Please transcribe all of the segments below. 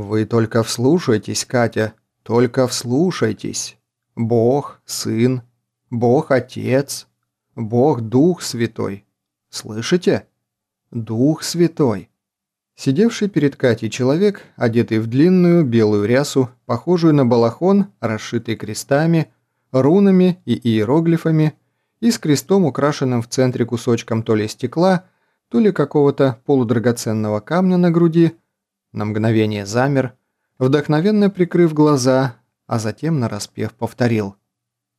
Вы только вслушайтесь, Катя, только вслушайтесь. Бог, Сын, Бог Отец, Бог Дух Святой. Слышите? Дух Святой. Сидевший перед Катей человек, одетый в длинную белую рясу, похожую на балахон, расшитый крестами, рунами и иероглифами, и с крестом, украшенным в центре кусочком то ли стекла, то ли какого-то полудрагоценного камня на груди, на мгновение замер, вдохновенно прикрыв глаза, а затем нараспев повторил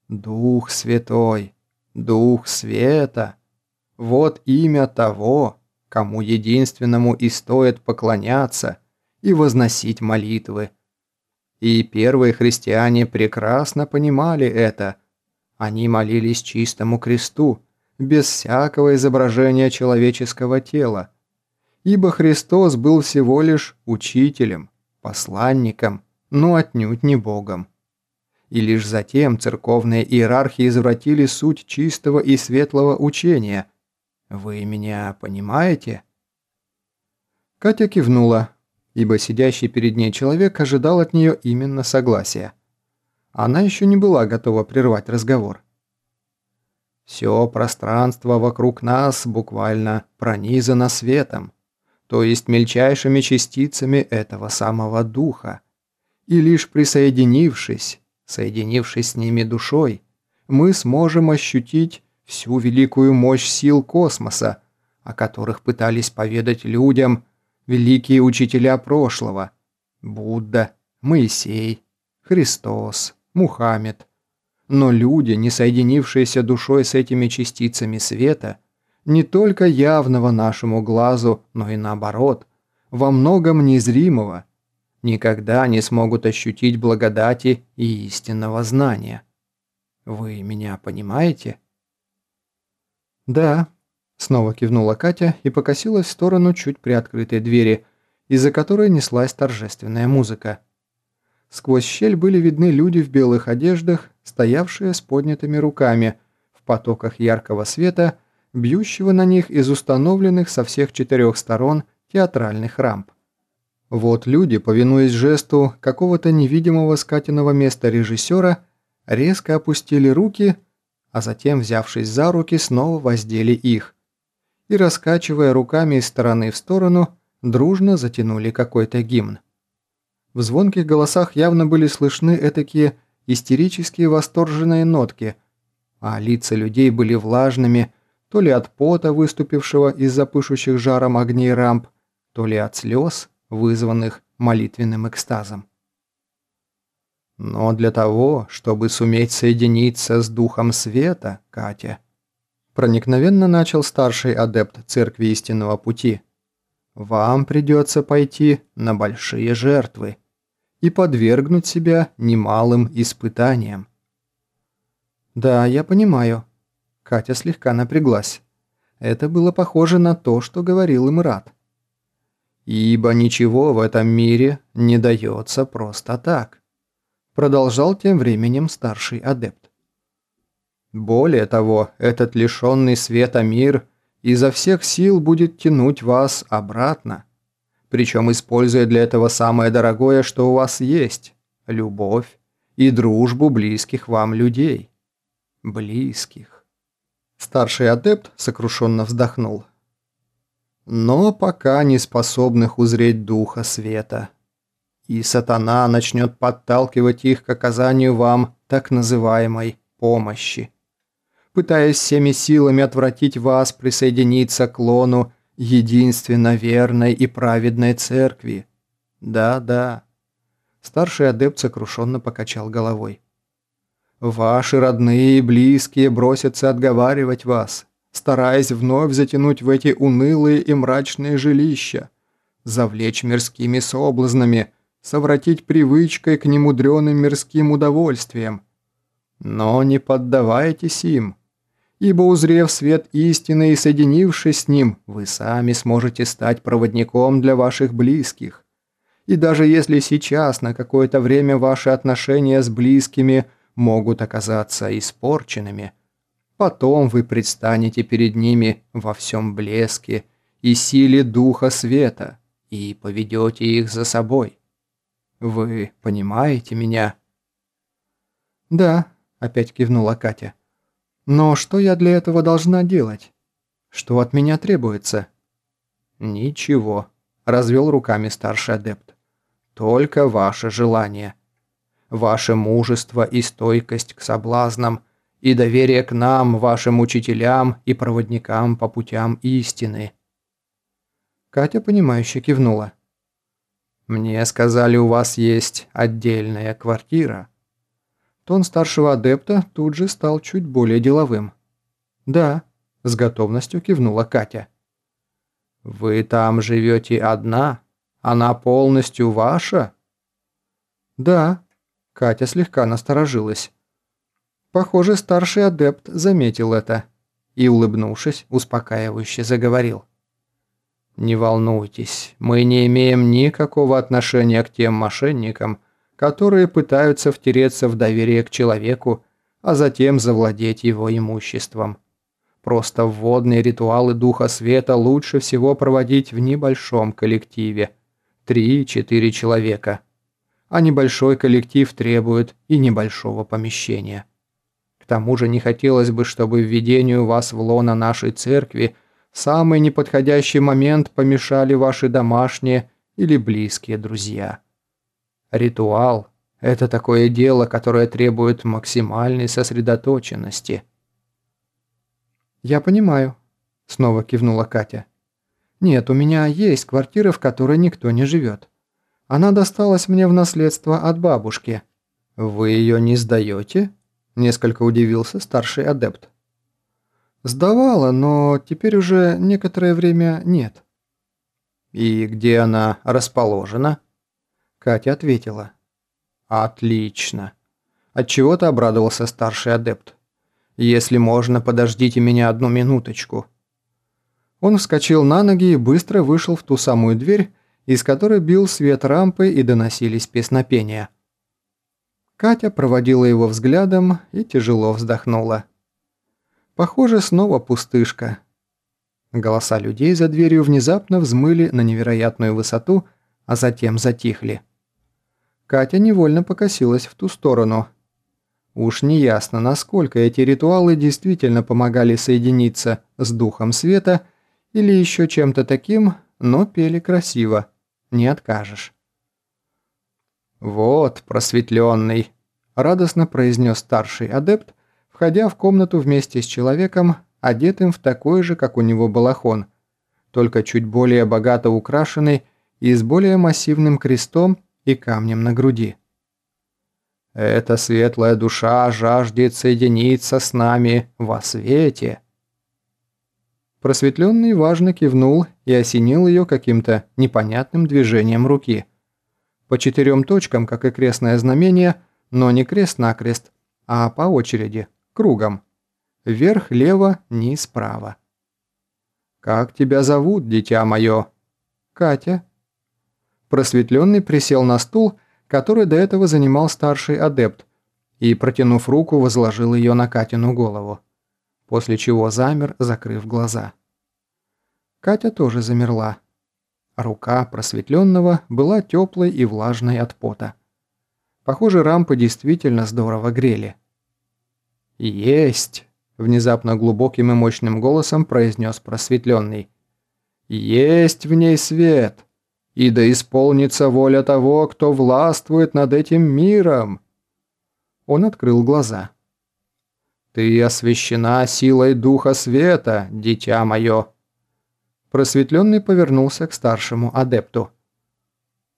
«Дух Святой, Дух Света, вот имя того, кому единственному и стоит поклоняться и возносить молитвы. И первые христиане прекрасно понимали это. Они молились чистому кресту, без всякого изображения человеческого тела. Ибо Христос был всего лишь учителем, посланником, но отнюдь не Богом. И лишь затем церковные иерархи извратили суть чистого и светлого учения, вы меня понимаете?» Катя кивнула, ибо сидящий перед ней человек ожидал от нее именно согласия. Она еще не была готова прервать разговор. «Все пространство вокруг нас буквально пронизано светом, то есть мельчайшими частицами этого самого духа. И лишь присоединившись, соединившись с ними душой, мы сможем ощутить всю великую мощь сил космоса, о которых пытались поведать людям великие учителя прошлого – Будда, Моисей, Христос, Мухаммед. Но люди, не соединившиеся душой с этими частицами света, не только явного нашему глазу, но и наоборот, во многом незримого, никогда не смогут ощутить благодати и истинного знания. Вы меня понимаете? «Да», – снова кивнула Катя и покосилась в сторону чуть приоткрытой двери, из-за которой неслась торжественная музыка. Сквозь щель были видны люди в белых одеждах, стоявшие с поднятыми руками, в потоках яркого света, бьющего на них из установленных со всех четырех сторон театральных рамп. Вот люди, повинуясь жесту какого-то невидимого скатиного места режиссера, резко опустили руки – а затем, взявшись за руки, снова воздели их. И, раскачивая руками из стороны в сторону, дружно затянули какой-то гимн. В звонких голосах явно были слышны этакие истерические восторженные нотки, а лица людей были влажными, то ли от пота, выступившего из-за пышущих жаром огней рамп, то ли от слез, вызванных молитвенным экстазом. Но для того, чтобы суметь соединиться с Духом Света, Катя, проникновенно начал старший адепт Церкви Истинного Пути, вам придется пойти на большие жертвы и подвергнуть себя немалым испытаниям. Да, я понимаю. Катя слегка напряглась. Это было похоже на то, что говорил им Рад. Ибо ничего в этом мире не дается просто так продолжал тем временем старший адепт. Более того, этот лишенный света мир изо всех сил будет тянуть вас обратно, причем используя для этого самое дорогое, что у вас есть – любовь и дружбу близких вам людей. Близких. Старший адепт сокрушенно вздохнул. Но пока не способных узреть духа света – и сатана начнет подталкивать их к оказанию вам так называемой помощи, пытаясь всеми силами отвратить вас присоединиться к лону единственно верной и праведной церкви. Да-да. Старший адепт сокрушенно покачал головой. Ваши родные и близкие бросятся отговаривать вас, стараясь вновь затянуть в эти унылые и мрачные жилища, завлечь мирскими соблазнами – совратить привычкой к немудреным мирским удовольствиям. Но не поддавайтесь им, ибо узрев свет истины и соединившись с ним, вы сами сможете стать проводником для ваших близких. И даже если сейчас на какое-то время ваши отношения с близкими могут оказаться испорченными, потом вы предстанете перед ними во всем блеске и силе Духа Света и поведете их за собой. Вы понимаете меня?» «Да», – опять кивнула Катя. «Но что я для этого должна делать? Что от меня требуется?» «Ничего», – развел руками старший адепт. «Только ваше желание. Ваше мужество и стойкость к соблазнам, и доверие к нам, вашим учителям и проводникам по путям истины». Катя, понимающе кивнула. «Мне сказали, у вас есть отдельная квартира». Тон старшего адепта тут же стал чуть более деловым. «Да», – с готовностью кивнула Катя. «Вы там живете одна? Она полностью ваша?» «Да», – Катя слегка насторожилась. Похоже, старший адепт заметил это и, улыбнувшись, успокаивающе заговорил. «Не волнуйтесь, мы не имеем никакого отношения к тем мошенникам, которые пытаются втереться в доверие к человеку, а затем завладеть его имуществом. Просто вводные ритуалы Духа Света лучше всего проводить в небольшом коллективе. Три-четыре человека. А небольшой коллектив требует и небольшого помещения. К тому же не хотелось бы, чтобы введению вас в лоно нашей церкви самый неподходящий момент помешали ваши домашние или близкие друзья. Ритуал – это такое дело, которое требует максимальной сосредоточенности – «Я понимаю», – снова кивнула Катя. «Нет, у меня есть квартира, в которой никто не живет. Она досталась мне в наследство от бабушки». «Вы ее не сдаете?» – несколько удивился старший адепт. «Сдавала, но теперь уже некоторое время нет». «И где она расположена?» Катя ответила. «Отлично». Отчего-то обрадовался старший адепт. Если можно, подождите меня одну минуточку». Он вскочил на ноги и быстро вышел в ту самую дверь, из которой бил свет рампы и доносились песнопения. Катя проводила его взглядом и тяжело вздохнула. Похоже, снова пустышка. Голоса людей за дверью внезапно взмыли на невероятную высоту, а затем затихли. Катя невольно покосилась в ту сторону – Уж не ясно, насколько эти ритуалы действительно помогали соединиться с Духом Света или еще чем-то таким, но пели красиво, не откажешь. «Вот, просветленный», – радостно произнес старший адепт, входя в комнату вместе с человеком, одетым в такой же, как у него балахон, только чуть более богато украшенный и с более массивным крестом и камнем на груди. Эта светлая душа жаждет соединиться с нами во свете». Просветленный важно кивнул и осенил ее каким-то непонятным движением руки. По четырем точкам, как и крестное знамение, но не крест-накрест, а по очереди, кругом. Вверх, лево, низ, право. «Как тебя зовут, дитя мое?» «Катя». Просветленный присел на стул который до этого занимал старший адепт, и, протянув руку, возложил ее на Катину голову, после чего замер, закрыв глаза. Катя тоже замерла. Рука просветленного была теплой и влажной от пота. Похоже, рампы действительно здорово грели. «Есть!» – внезапно глубоким и мощным голосом произнес просветленный. «Есть в ней свет!» и да исполнится воля того, кто властвует над этим миром». Он открыл глаза. «Ты освящена силой Духа Света, дитя мое». Просветленный повернулся к старшему адепту.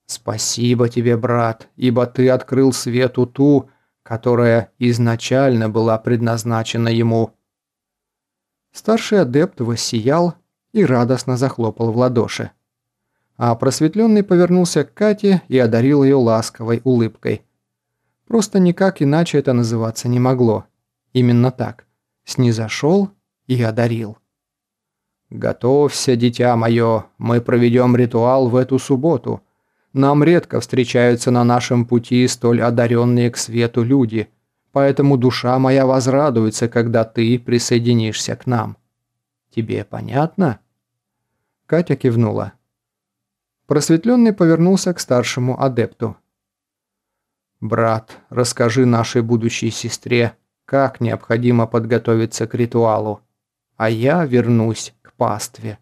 «Спасибо тебе, брат, ибо ты открыл свету ту, которая изначально была предназначена ему». Старший адепт воссиял и радостно захлопал в ладоши а просветленный повернулся к Кате и одарил ее ласковой улыбкой. Просто никак иначе это называться не могло. Именно так. Снизошел и одарил. «Готовься, дитя мое, мы проведем ритуал в эту субботу. Нам редко встречаются на нашем пути столь одаренные к свету люди, поэтому душа моя возрадуется, когда ты присоединишься к нам. Тебе понятно?» Катя кивнула. Просветленный повернулся к старшему адепту. Брат, расскажи нашей будущей сестре, как необходимо подготовиться к ритуалу, а я вернусь пастве.